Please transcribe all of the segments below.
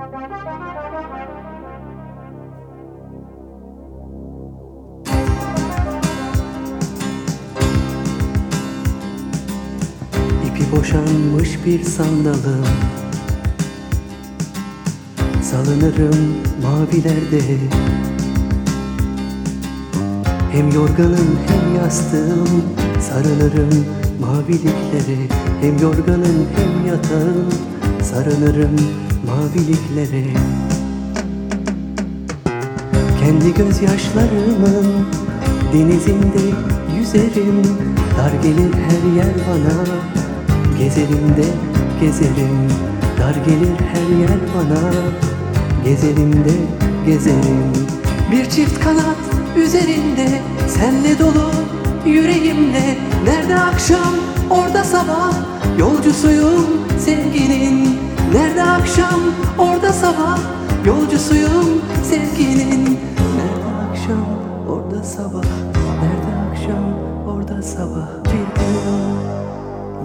İpi boşanmış bir sandalım. Salınırım mavilerde. Hem yorganım hem yastığım Sarılırım maviliklere Hem yorganım hem yatağım Sarılırım maviliklere. Kendi gözyaşlarımın denizinde yüzerim Dar gelir her yer bana. Gezerim de gezerim Dar gelir her yer bana. Gezerim de gezerim Bir çift kanat üzerinde Senle dolu yüreğimle. Nerede akşam orada sabah Yolcusuyum sevginin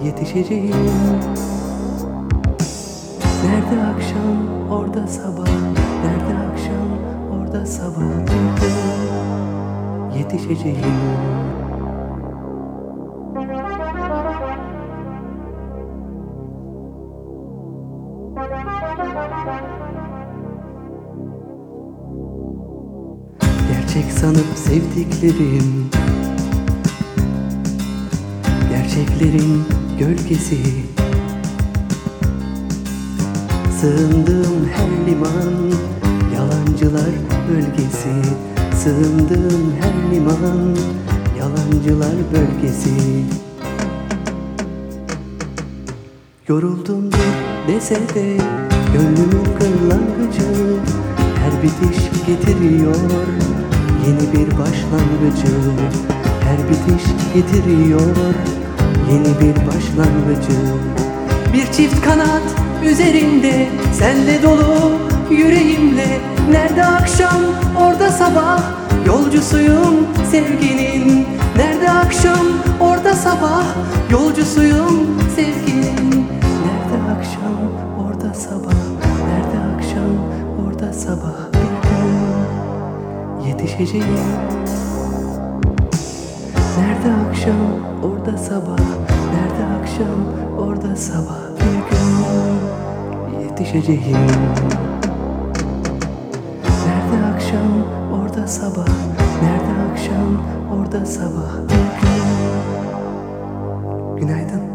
yetişeceğim. Nerede akşam orada sabah. Nerede akşam orada sabah. Yetişeceğim. Gerçek sanıp sevdiklerim. Gerçeklerin gölgesi. Sığındığım her liman Yalancılar bölgesi. Sığındığım her liman Yalancılar bölgesi. Yoruldumdur dese de Gönlümün kırlangıcı. Her bitiş getiriyor Yeni bir başlangıcı. Her bitiş getiriyor Yeni bir başlangıcı. Bir çift kanat üzerinde Senle dolu yüreğimle. Nerede akşam orada sabah? Yolcusuyum sevginin. Nerede akşam orada sabah? Yolcusuyum sevginin. Nerede akşam orada sabah? Nerede akşam orada sabah? Bir gün yetişeceğim Nerede akşam? Orada sabah. Nerede akşam? Orada sabah. Bir gün yetişeceğim. Nerede akşam? Orada sabah. Nerede akşam? Orada sabah. Bir gün. Günaydın